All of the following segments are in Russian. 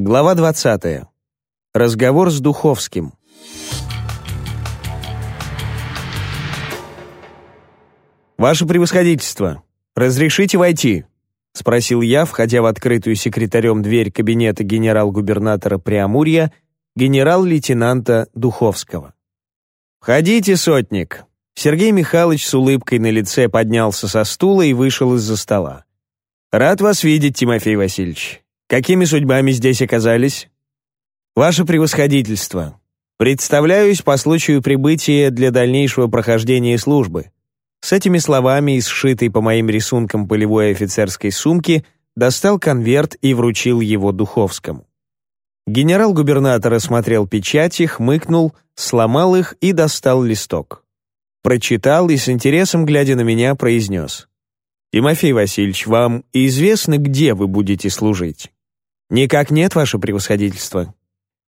Глава 20. Разговор с Духовским. «Ваше превосходительство, разрешите войти?» — спросил я, входя в открытую секретарем дверь кабинета генерал-губернатора Преамурья, генерал-лейтенанта Духовского. «Входите, сотник!» Сергей Михайлович с улыбкой на лице поднялся со стула и вышел из-за стола. «Рад вас видеть, Тимофей Васильевич. Какими судьбами здесь оказались?» «Ваше превосходительство. Представляюсь по случаю прибытия для дальнейшего прохождения службы». С этими словами из сшитой по моим рисункам полевой офицерской сумки достал конверт и вручил его Духовскому. Генерал-губернатор осмотрел печати, хмыкнул, сломал их и достал листок. Прочитал и с интересом, глядя на меня, произнес. «Тимофей Васильевич, вам известно, где вы будете служить?» «Никак нет, ваше превосходительство.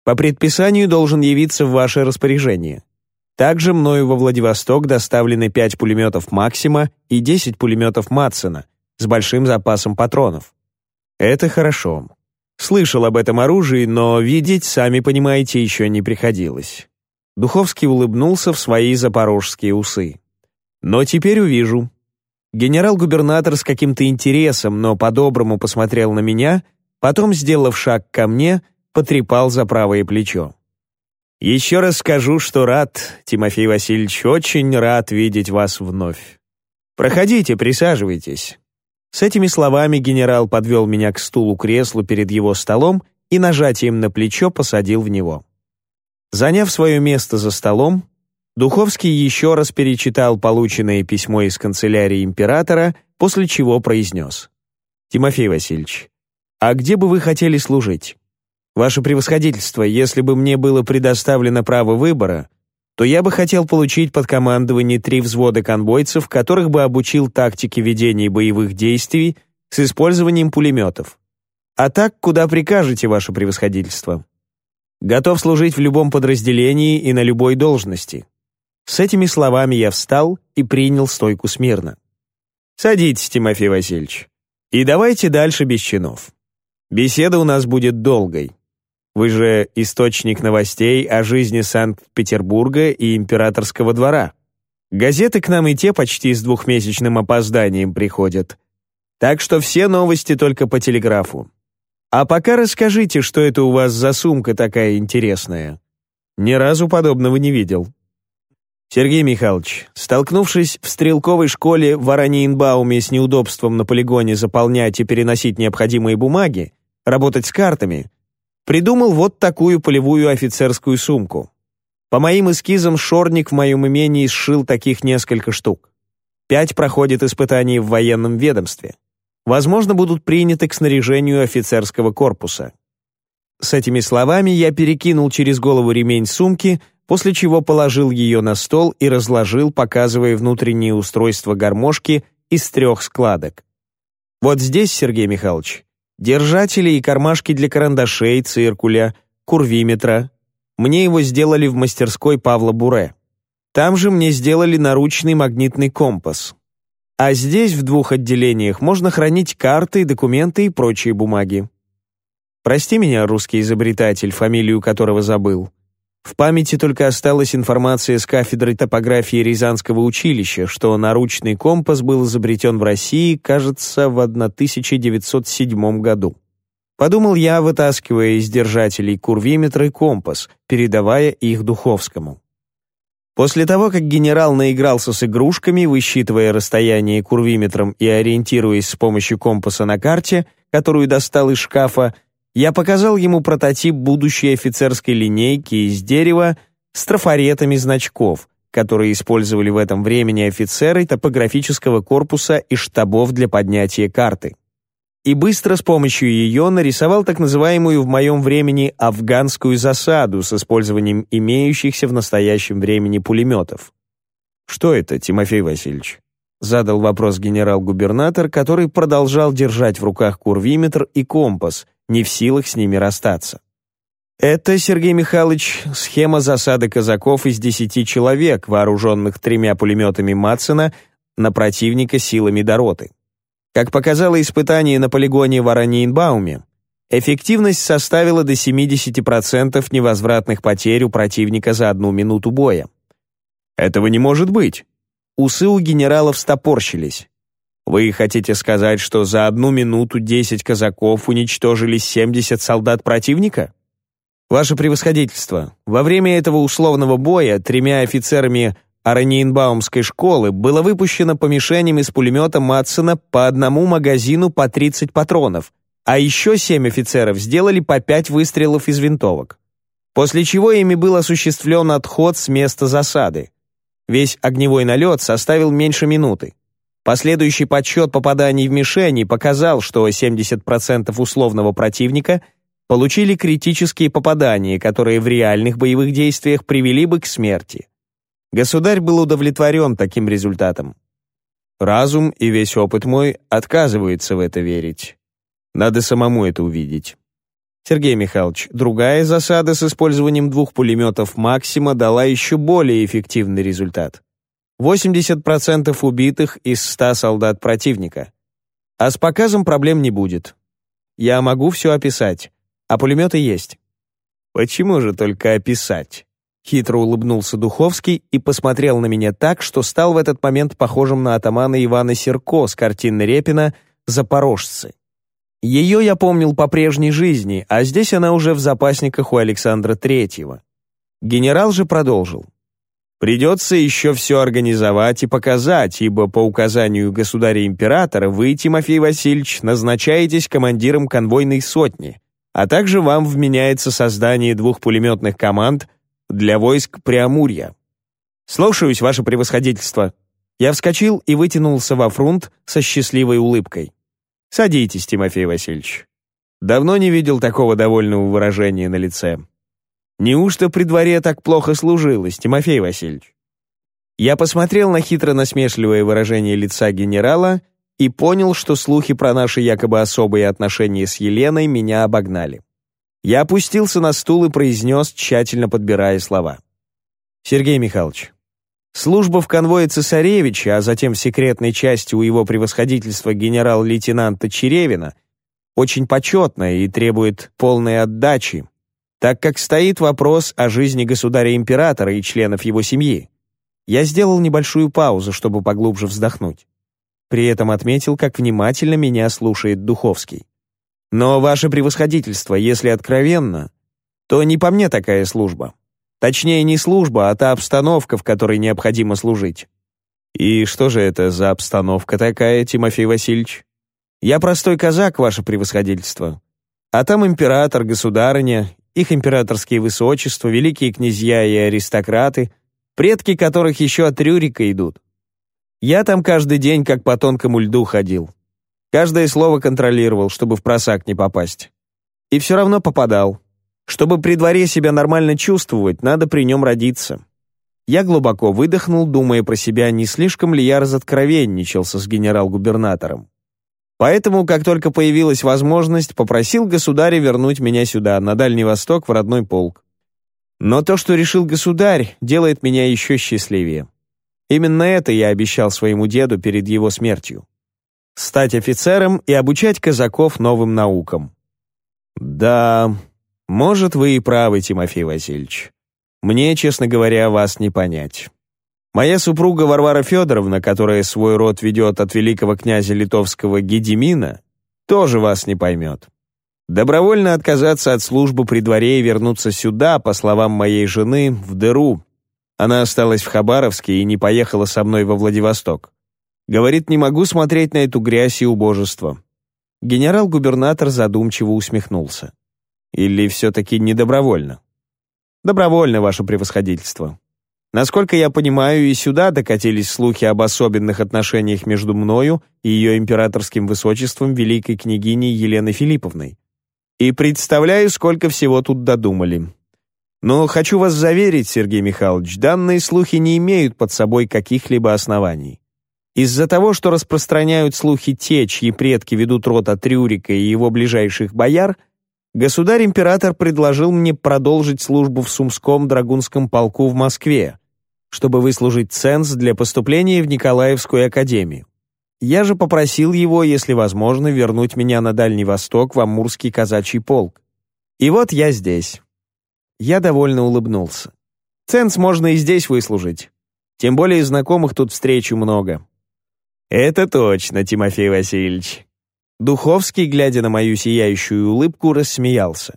По предписанию должен явиться в ваше распоряжение. Также мною во Владивосток доставлены 5 пулеметов «Максима» и 10 пулеметов «Матсона» с большим запасом патронов. Это хорошо. Слышал об этом оружии, но видеть, сами понимаете, еще не приходилось. Духовский улыбнулся в свои запорожские усы. Но теперь увижу. Генерал-губернатор с каким-то интересом, но по-доброму посмотрел на меня, потом, сделав шаг ко мне, потрепал за правое плечо. «Еще раз скажу, что рад, Тимофей Васильевич, очень рад видеть вас вновь. Проходите, присаживайтесь». С этими словами генерал подвел меня к стулу-креслу перед его столом и нажатием на плечо посадил в него. Заняв свое место за столом, Духовский еще раз перечитал полученное письмо из канцелярии императора, после чего произнес. «Тимофей Васильевич, а где бы вы хотели служить?» «Ваше превосходительство, если бы мне было предоставлено право выбора, то я бы хотел получить под командование три взвода конвойцев, которых бы обучил тактике ведения боевых действий с использованием пулеметов. А так, куда прикажете, ваше превосходительство? Готов служить в любом подразделении и на любой должности». С этими словами я встал и принял стойку смирно. «Садитесь, Тимофей Васильевич, и давайте дальше без чинов. Беседа у нас будет долгой. Вы же источник новостей о жизни Санкт-Петербурга и императорского двора. Газеты к нам и те почти с двухмесячным опозданием приходят. Так что все новости только по телеграфу. А пока расскажите, что это у вас за сумка такая интересная. Ни разу подобного не видел. Сергей Михайлович, столкнувшись в стрелковой школе в Араньинбауме с неудобством на полигоне заполнять и переносить необходимые бумаги, работать с картами, Придумал вот такую полевую офицерскую сумку. По моим эскизам Шорник в моем имении сшил таких несколько штук. Пять проходят испытаний в военном ведомстве. Возможно, будут приняты к снаряжению офицерского корпуса. С этими словами я перекинул через голову ремень сумки, после чего положил ее на стол и разложил, показывая внутреннее устройство гармошки из трех складок. Вот здесь, Сергей Михайлович, Держатели и кармашки для карандашей, циркуля, курвиметра. Мне его сделали в мастерской Павла Буре. Там же мне сделали наручный магнитный компас. А здесь, в двух отделениях, можно хранить карты, документы и прочие бумаги. Прости меня, русский изобретатель, фамилию которого забыл. В памяти только осталась информация с кафедры топографии Рязанского училища, что наручный компас был изобретен в России, кажется, в 1907 году. Подумал я, вытаскивая из держателей курвиметр и компас, передавая их Духовскому. После того, как генерал наигрался с игрушками, высчитывая расстояние курвиметром и ориентируясь с помощью компаса на карте, которую достал из шкафа, я показал ему прототип будущей офицерской линейки из дерева с трафаретами значков, которые использовали в этом времени офицеры топографического корпуса и штабов для поднятия карты. И быстро с помощью ее нарисовал так называемую в моем времени афганскую засаду с использованием имеющихся в настоящем времени пулеметов. «Что это, Тимофей Васильевич?» Задал вопрос генерал-губернатор, который продолжал держать в руках курвиметр и компас — не в силах с ними расстаться. Это, Сергей Михайлович, схема засады казаков из десяти человек, вооруженных тремя пулеметами Матсена, на противника силами Дороты. Как показало испытание на полигоне в Араньинбауме, Эффективность составила до 70% невозвратных потерь у противника за одну минуту боя. Этого не может быть. Усы у генералов стопорщились. Вы хотите сказать, что за одну минуту 10 казаков уничтожили 70 солдат противника? Ваше превосходительство, во время этого условного боя тремя офицерами Араньенбаумской школы было выпущено по мишеням из пулемета Матсона по одному магазину по 30 патронов, а еще семь офицеров сделали по пять выстрелов из винтовок. После чего ими был осуществлен отход с места засады. Весь огневой налет составил меньше минуты. Последующий подсчет попаданий в мишени показал, что 70% условного противника получили критические попадания, которые в реальных боевых действиях привели бы к смерти. Государь был удовлетворен таким результатом. Разум и весь опыт мой отказываются в это верить. Надо самому это увидеть. Сергей Михайлович, другая засада с использованием двух пулеметов «Максима» дала еще более эффективный результат. 80% убитых из 100 солдат противника. А с показом проблем не будет. Я могу все описать, а пулеметы есть. Почему же только описать? Хитро улыбнулся Духовский и посмотрел на меня так, что стал в этот момент похожим на атамана Ивана Серко с картины Репина «Запорожцы». Ее я помнил по прежней жизни, а здесь она уже в запасниках у Александра Третьего. Генерал же продолжил. «Придется еще все организовать и показать, ибо по указанию государя-императора вы, Тимофей Васильевич, назначаетесь командиром конвойной сотни, а также вам вменяется создание двух пулеметных команд – для войск Преамурья. Слушаюсь, ваше превосходительство. Я вскочил и вытянулся во фрунт со счастливой улыбкой. Садитесь, Тимофей Васильевич. Давно не видел такого довольного выражения на лице. Неужто при дворе так плохо служилось, Тимофей Васильевич? Я посмотрел на хитро-насмешливое выражение лица генерала и понял, что слухи про наши якобы особые отношения с Еленой меня обогнали. Я опустился на стул и произнес, тщательно подбирая слова. «Сергей Михайлович, служба в конвое цесаревича, а затем в секретной части у его превосходительства генерал-лейтенанта Черевина очень почетная и требует полной отдачи, так как стоит вопрос о жизни государя-императора и членов его семьи. Я сделал небольшую паузу, чтобы поглубже вздохнуть. При этом отметил, как внимательно меня слушает Духовский. Но, ваше превосходительство, если откровенно, то не по мне такая служба. Точнее, не служба, а та обстановка, в которой необходимо служить. И что же это за обстановка такая, Тимофей Васильевич? Я простой казак, ваше превосходительство. А там император, государыня, их императорские высочества, великие князья и аристократы, предки которых еще от Рюрика идут. Я там каждый день как по тонкому льду ходил. Каждое слово контролировал, чтобы в просак не попасть. И все равно попадал. Чтобы при дворе себя нормально чувствовать, надо при нем родиться. Я глубоко выдохнул, думая про себя, не слишком ли я разоткровенничался с генерал-губернатором. Поэтому, как только появилась возможность, попросил государя вернуть меня сюда, на Дальний Восток, в родной полк. Но то, что решил государь, делает меня еще счастливее. Именно это я обещал своему деду перед его смертью стать офицером и обучать казаков новым наукам. Да, может, вы и правы, Тимофей Васильевич. Мне, честно говоря, вас не понять. Моя супруга Варвара Федоровна, которая свой род ведет от великого князя литовского Гедемина, тоже вас не поймет. Добровольно отказаться от службы при дворе и вернуться сюда, по словам моей жены, в дыру. Она осталась в Хабаровске и не поехала со мной во Владивосток. Говорит, не могу смотреть на эту грязь и убожество. Генерал-губернатор задумчиво усмехнулся. Или все-таки не добровольно? Добровольно, ваше превосходительство. Насколько я понимаю, и сюда докатились слухи об особенных отношениях между мною и ее императорским высочеством великой княгиней Еленой Филипповной. И представляю, сколько всего тут додумали. Но хочу вас заверить, Сергей Михайлович, данные слухи не имеют под собой каких-либо оснований. Из-за того, что распространяют слухи те, чьи предки ведут род от Рюрика и его ближайших бояр, государь-император предложил мне продолжить службу в Сумском драгунском полку в Москве, чтобы выслужить ценз для поступления в Николаевскую академию. Я же попросил его, если возможно, вернуть меня на Дальний Восток в Амурский казачий полк. И вот я здесь. Я довольно улыбнулся. Ценс можно и здесь выслужить. Тем более знакомых тут встречу много. Это точно, Тимофей Васильевич. Духовский, глядя на мою сияющую улыбку, рассмеялся.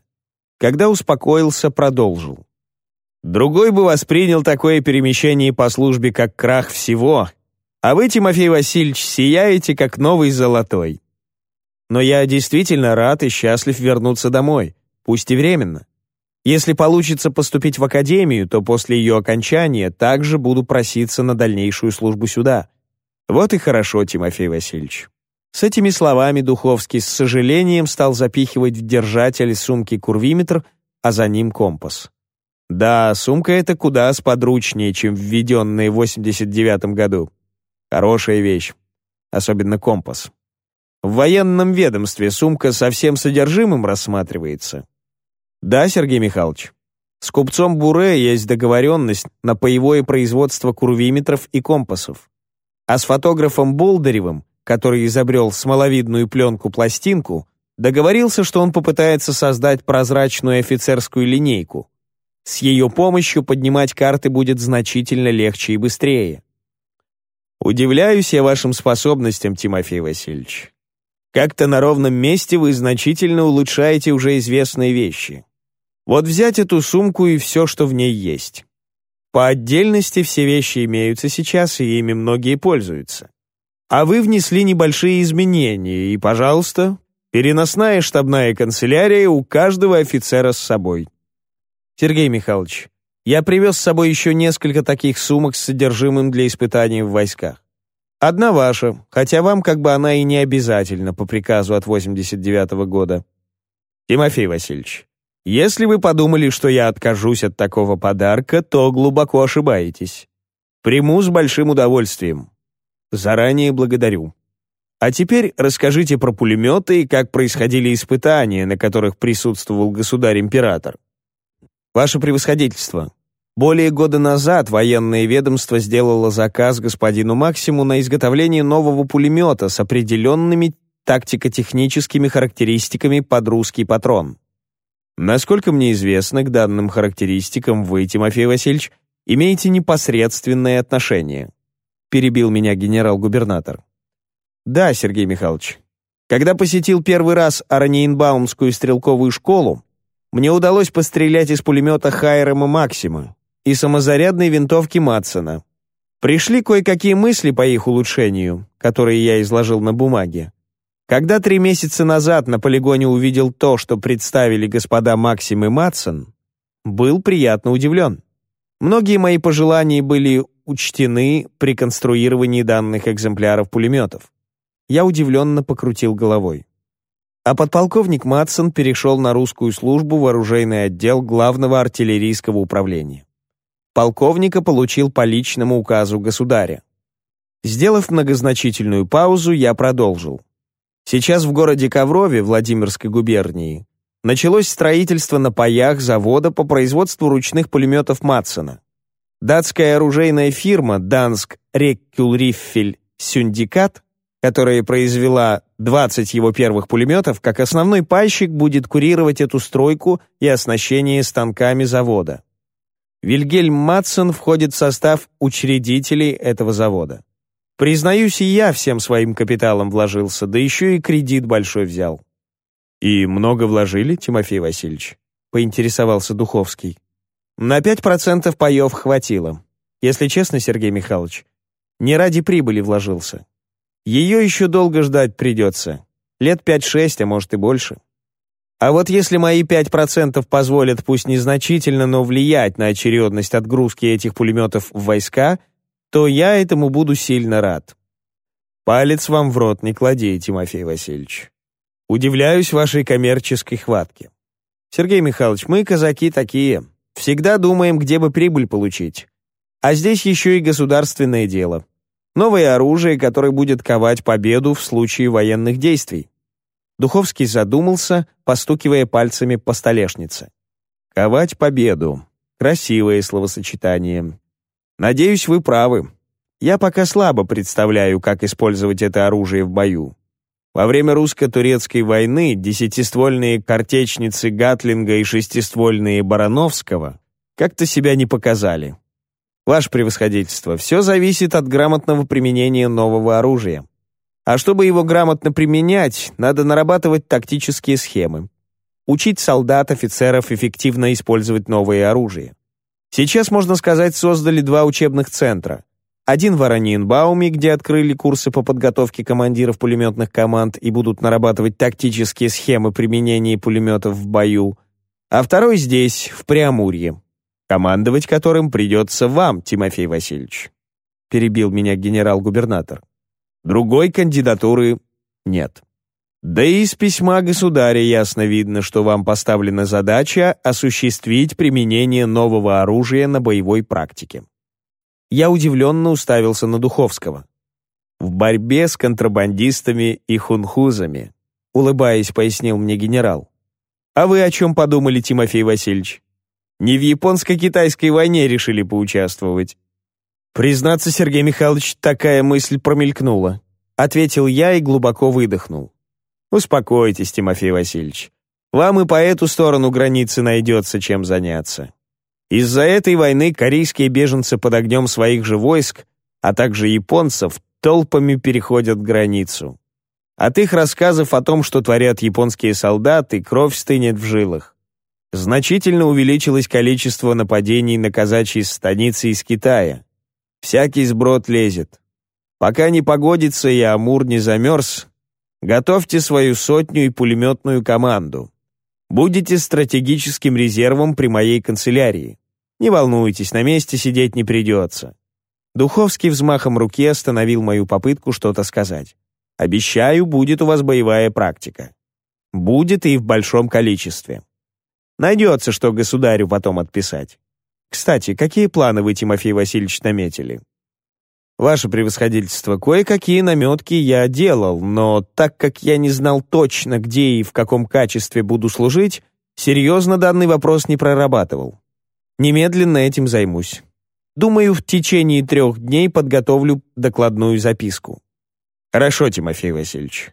Когда успокоился, продолжил. Другой бы воспринял такое перемещение по службе как крах всего, а вы, Тимофей Васильевич, сияете как новый золотой. Но я действительно рад и счастлив вернуться домой, пусть и временно. Если получится поступить в академию, то после ее окончания также буду проситься на дальнейшую службу сюда. Вот и хорошо, Тимофей Васильевич. С этими словами Духовский с сожалением стал запихивать в держатель сумки курвиметр, а за ним компас. Да, сумка эта куда сподручнее, чем введенная в 89 году. Хорошая вещь. Особенно компас. В военном ведомстве сумка со всем содержимым рассматривается. Да, Сергей Михайлович. С купцом Буре есть договоренность на поевое производство курвиметров и компасов. А с фотографом Болдыревым, который изобрел смоловидную пленку-пластинку, договорился, что он попытается создать прозрачную офицерскую линейку. С ее помощью поднимать карты будет значительно легче и быстрее. Удивляюсь я вашим способностям, Тимофей Васильевич. Как-то на ровном месте вы значительно улучшаете уже известные вещи. Вот взять эту сумку и все, что в ней есть. По отдельности все вещи имеются сейчас, и ими многие пользуются. А вы внесли небольшие изменения, и, пожалуйста, переносная штабная канцелярия у каждого офицера с собой. Сергей Михайлович, я привез с собой еще несколько таких сумок с содержимым для испытаний в войсках. Одна ваша, хотя вам как бы она и не обязательна по приказу от 89 -го года. Тимофей Васильевич, если вы подумали, что я откажусь от такого подарка, то глубоко ошибаетесь. Приму с большим удовольствием. Заранее благодарю. А теперь расскажите про пулеметы и как происходили испытания, на которых присутствовал государь-император. Ваше превосходительство, более года назад военное ведомство сделало заказ господину Максиму на изготовление нового пулемета с определенными тактико-техническими характеристиками под русский патрон. Насколько мне известно, к данным характеристикам вы, Тимофей Васильевич, имеете непосредственное отношение. Перебил меня генерал-губернатор. Да, Сергей Михайлович. Когда посетил первый раз Араньенбаумскую стрелковую школу, мне удалось пострелять из пулемета Хайрема Максима и самозарядной винтовки Матсона. Пришли кое-какие мысли по их улучшению, которые я изложил на бумаге. Когда три месяца назад на полигоне увидел то, что представили господа Максим и Матсон, был приятно удивлен. Многие мои пожелания были учтены при конструировании данных экземпляров пулеметов. Я удивленно покрутил головой. А подполковник Матсон перешел на русскую службу в оружейный отдел главного артиллерийского управления. Полковника получил по личному указу государя. Сделав многозначительную паузу, я продолжил. Сейчас в городе Коврове Владимирской губернии началось строительство на паях завода по производству ручных пулеметов Матсона. Датская оружейная фирма Данск Реккюлриффель Сюндикат, которая произвела 20 его первых пулеметов, как основной пайщик будет курировать эту стройку и оснащение станками завода. Вильгельм Матсон входит в состав учредителей этого завода. Признаюсь, и я всем своим капиталом вложился, да еще и кредит большой взял. «И много вложили, Тимофей Васильевич?» — поинтересовался Духовский. «На пять процентов паев хватило. Если честно, Сергей Михайлович, не ради прибыли вложился. Ее еще долго ждать придется. Лет пять-шесть, а может и больше. А вот если мои пять процентов позволят пусть незначительно, но влиять на очередность отгрузки этих пулеметов в войска — то я этому буду сильно рад. Палец вам в рот не клади, Тимофей Васильевич. Удивляюсь вашей коммерческой хватке. Сергей Михайлович, мы, казаки, такие. Всегда думаем, где бы прибыль получить. А здесь еще и государственное дело. Новое оружие, которое будет ковать победу в случае военных действий. Духовский задумался, постукивая пальцами по столешнице. «Ковать победу» — красивое словосочетание. Надеюсь, вы правы. Я пока слабо представляю, как использовать это оружие в бою. Во время русско-турецкой войны десятиствольные картечницы Гатлинга и шестиствольные Барановского как-то себя не показали. Ваше превосходительство, все зависит от грамотного применения нового оружия. А чтобы его грамотно применять, надо нарабатывать тактические схемы. Учить солдат, офицеров эффективно использовать новое оружие. Сейчас, можно сказать, создали два учебных центра. Один в Араньенбауме, где открыли курсы по подготовке командиров пулеметных команд и будут нарабатывать тактические схемы применения пулеметов в бою, а второй здесь, в Преамурье, командовать которым придется вам, Тимофей Васильевич», перебил меня генерал-губернатор. Другой кандидатуры нет. Да и из письма государя ясно видно, что вам поставлена задача осуществить применение нового оружия на боевой практике. Я удивленно уставился на Духовского. В борьбе с контрабандистами и хунхузами, улыбаясь, пояснил мне генерал. А вы о чем подумали, Тимофей Васильевич? Не в японско-китайской войне решили поучаствовать. Признаться, Сергей Михайлович, такая мысль промелькнула. Ответил я и глубоко выдохнул. Успокойтесь, Тимофей Васильевич. Вам и по эту сторону границы найдется чем заняться. Из-за этой войны корейские беженцы под огнем своих же войск, а также японцев, толпами переходят границу. От их рассказов о том, что творят японские солдаты, кровь стынет в жилах. Значительно увеличилось количество нападений на казачьи станицы из Китая. Всякий сброд лезет. Пока не погодится и Амур не замерз, готовьте свою сотню и пулеметную команду. Будете стратегическим резервом при моей канцелярии. Не волнуйтесь, на месте сидеть не придется». Духовский взмахом руки остановил мою попытку что-то сказать. «Обещаю, будет у вас боевая практика. Будет и в большом количестве. Найдется, что государю потом отписать. Кстати, какие планы вы, Тимофей Васильевич, наметили? Ваше превосходительство, кое-какие наметки я делал, но так как я не знал точно, где и в каком качестве буду служить, серьезно данный вопрос не прорабатывал. Немедленно этим займусь. Думаю, в течение трех дней подготовлю докладную записку. Хорошо, Тимофей Васильевич.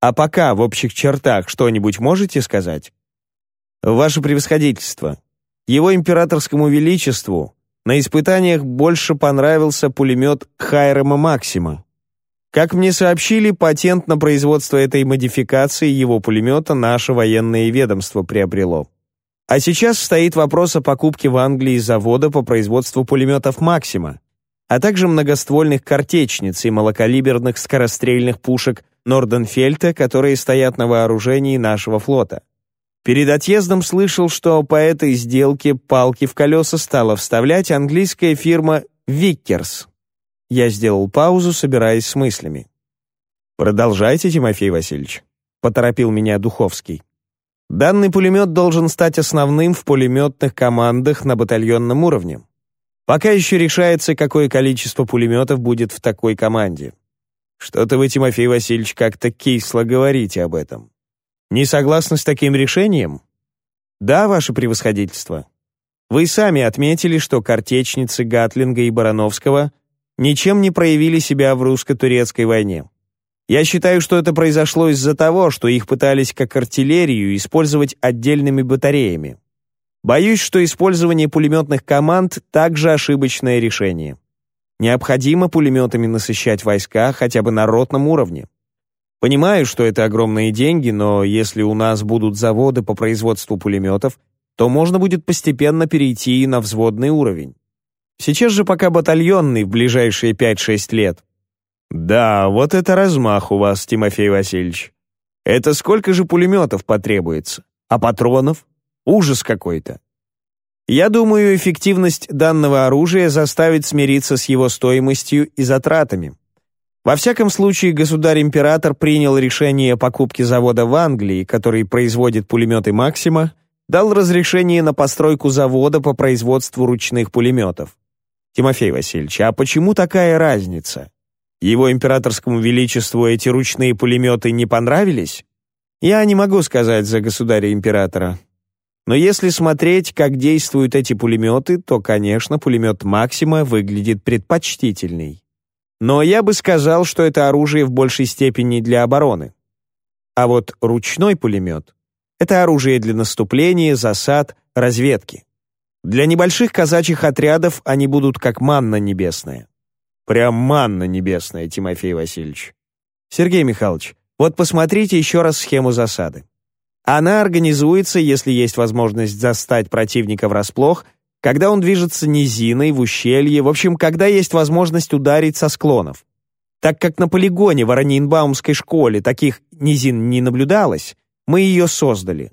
А пока в общих чертах что-нибудь можете сказать? Ваше превосходительство, его императорскому величеству на испытаниях больше понравился пулемет Хайрема Максима. Как мне сообщили, патент на производство этой модификации его пулемета наше военное ведомство приобрело. А сейчас стоит вопрос о покупке в Англии завода по производству пулеметов «Максима», а также многоствольных картечниц и малокалиберных скорострельных пушек Норденфельта, которые стоят на вооружении нашего флота. Перед отъездом слышал, что по этой сделке палки в колеса стала вставлять английская фирма «Виккерс». Я сделал паузу, собираясь с мыслями. «Продолжайте, Тимофей Васильевич», — поторопил меня Духовский. «Данный пулемет должен стать основным в пулеметных командах на батальонном уровне. Пока еще решается, какое количество пулеметов будет в такой команде. Что-то вы, Тимофей Васильевич, как-то кисло говорите об этом». Не согласны с таким решением? Да, ваше превосходительство. Вы сами отметили, что картечницы Гатлинга и Барановского ничем не проявили себя в русско-турецкой войне. Я считаю, что это произошло из-за того, что их пытались как артиллерию использовать отдельными батареями. Боюсь, что использование пулеметных команд также ошибочное решение. Необходимо пулеметами насыщать войска хотя бы на ротном уровне. Понимаю, что это огромные деньги, но если у нас будут заводы по производству пулеметов, то можно будет постепенно перейти на взводный уровень. Сейчас же пока батальонный в ближайшие 5-6 лет. Да, вот это размах у вас, Тимофей Васильевич. Это сколько же пулеметов потребуется? А патронов? Ужас какой-то. Я думаю, эффективность данного оружия заставит смириться с его стоимостью и затратами. Во всяком случае, государь-император принял решение о покупке завода в Англии, который производит пулеметы «Максима», дал разрешение на постройку завода по производству ручных пулеметов. Тимофей Васильевич, а почему такая разница? Его императорскому величеству эти ручные пулеметы не понравились? Я не могу сказать за государя-императора. Но если смотреть, как действуют эти пулеметы, то, конечно, пулемет «Максима» выглядит предпочтительней. Но я бы сказал, что это оружие в большей степени для обороны. А вот ручной пулемет — это оружие для наступления, засад, разведки. Для небольших казачьих отрядов они будут как манна небесная. Прям манна небесная, Тимофей Васильевич. Сергей Михайлович, вот посмотрите еще раз схему засады. Она организуется, если есть возможность застать противника врасплох, когда он движется низиной, в ущелье, в общем, когда есть возможность ударить со склонов. Так как на полигоне в Ораниенбаумской школе таких низин не наблюдалось, мы ее создали.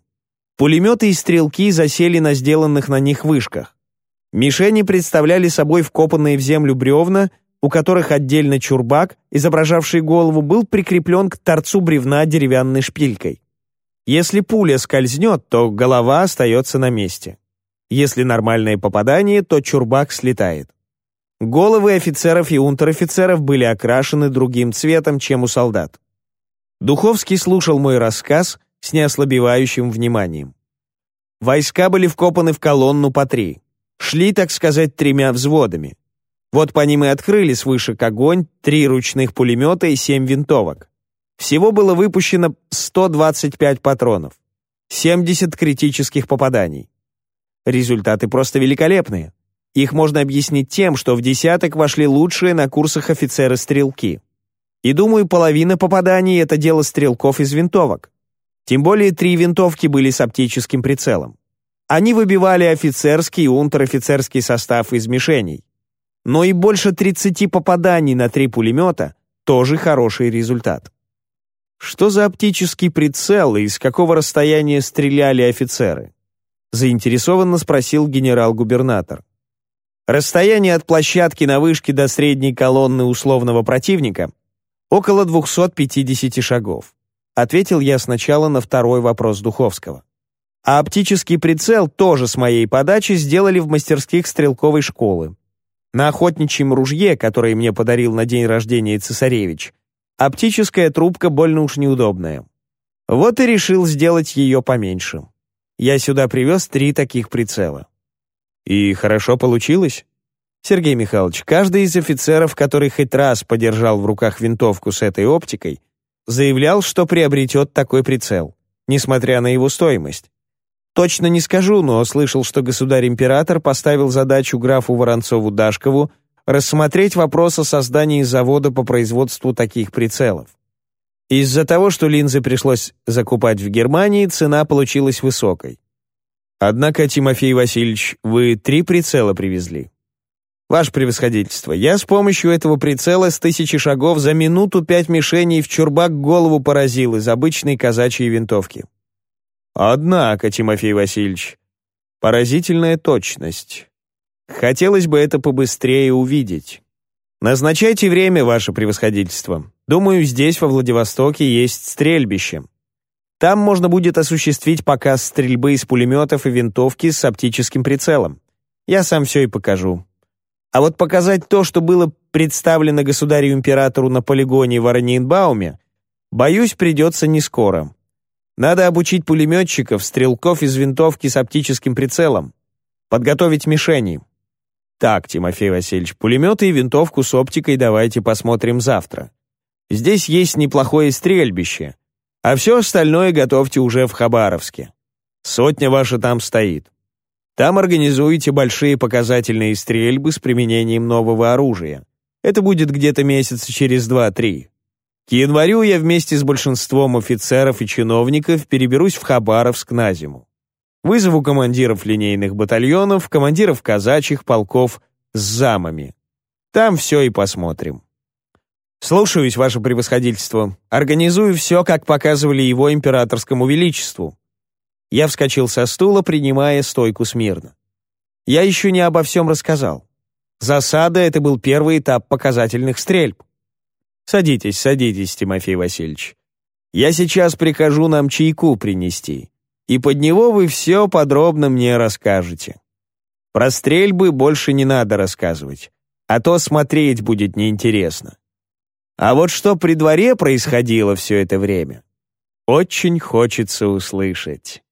Пулеметы и стрелки засели на сделанных на них вышках. Мишени представляли собой вкопанные в землю бревна, у которых отдельно чурбак, изображавший голову, был прикреплен к торцу бревна деревянной шпилькой. Если пуля скользнет, то голова остается на месте. Если нормальное попадание, то чурбак слетает. Головы офицеров и унтер-офицеров были окрашены другим цветом, чем у солдат. Духовский слушал мой рассказ с неослабевающим вниманием. Войска были вкопаны в колонну по три. Шли, так сказать, тремя взводами. Вот по ним и открыли с вышек огонь три ручных пулемета и семь винтовок. Всего было выпущено 125 патронов, 70 критических попаданий. Результаты просто великолепные. Их можно объяснить тем, что в десяток вошли лучшие на курсах офицеры-стрелки. И думаю, половина попаданий — это дело стрелков из винтовок. Тем более три винтовки были с оптическим прицелом. Они выбивали офицерский и унтер-офицерский состав из мишеней но и больше 30 попаданий на три пулемета — тоже хороший результат. Что за оптический прицел и с какого расстояния стреляли офицеры? Заинтересованно спросил генерал-губернатор. Расстояние от площадки на вышке до средней колонны условного противника около 250 шагов. Ответил я сначала на второй вопрос Духовского. А оптический прицел тоже с моей подачи сделали в мастерских стрелковой школы. На охотничьем ружье, которое мне подарил на день рождения цесаревич, оптическая трубка больно уж неудобная. Вот и решил сделать ее поменьше. Я сюда привез три таких прицела. И хорошо получилось? Сергей Михайлович, каждый из офицеров, который хоть раз подержал в руках винтовку с этой оптикой, заявлял, что приобретет такой прицел, несмотря на его стоимость. Точно не скажу, но слышал, что государь-император поставил задачу графу Воронцову-Дашкову рассмотреть вопрос о создании завода по производству таких прицелов. Из-за того, что линзы пришлось закупать в Германии, цена получилась высокой. Однако, Тимофей Васильевич, вы три прицела привезли. Ваше превосходительство, я с помощью этого прицела с тысячи шагов за минуту пять мишеней в чурбак голову поразил из обычной казачьей винтовки. Однако, Тимофей Васильевич, поразительная точность. Хотелось бы это побыстрее увидеть. Назначайте время, ваше превосходительство. Думаю, здесь, во Владивостоке, есть стрельбище. Там можно будет осуществить показ стрельбы из пулеметов и винтовки с оптическим прицелом. Я сам все и покажу. А вот показать то, что было представлено государю-императору на полигоне в Орниенбауме, боюсь, придется не скоро. Надо обучить пулеметчиков, стрелков из винтовки с оптическим прицелом. Подготовить мишени. Так, Тимофей Васильевич, пулеметы и винтовку с оптикой давайте посмотрим завтра. Здесь есть неплохое стрельбище. А все остальное готовьте уже в Хабаровске. Сотня ваша там стоит. Там организуете большие показательные стрельбы с применением нового оружия. Это будет где-то месяца через два-три. К январю я вместе с большинством офицеров и чиновников переберусь в Хабаровск на зиму. Вызову командиров линейных батальонов, командиров казачьих полков с замами. Там все и посмотрим. Слушаюсь, ваше превосходительство. Организую все, как показывали его императорскому величеству. Я вскочил со стула, принимая стойку смирно. Я еще не обо всем рассказал. Засада — это был первый этап показательных стрельб. Садитесь, садитесь, Тимофей Васильевич. Я сейчас прикажу нам чайку принести, и под него вы все подробно мне расскажете. Про стрельбы больше не надо рассказывать, а то смотреть будет неинтересно. А вот что при дворе происходило все это время, очень хочется услышать.